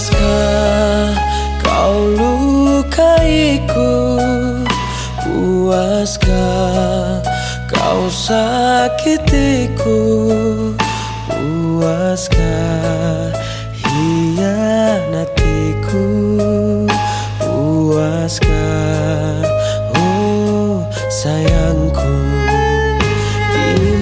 Puaskah kau lukaiku Puaskah kau sakitiku Puaskah hianatiku Puaskah oh sayangku. Di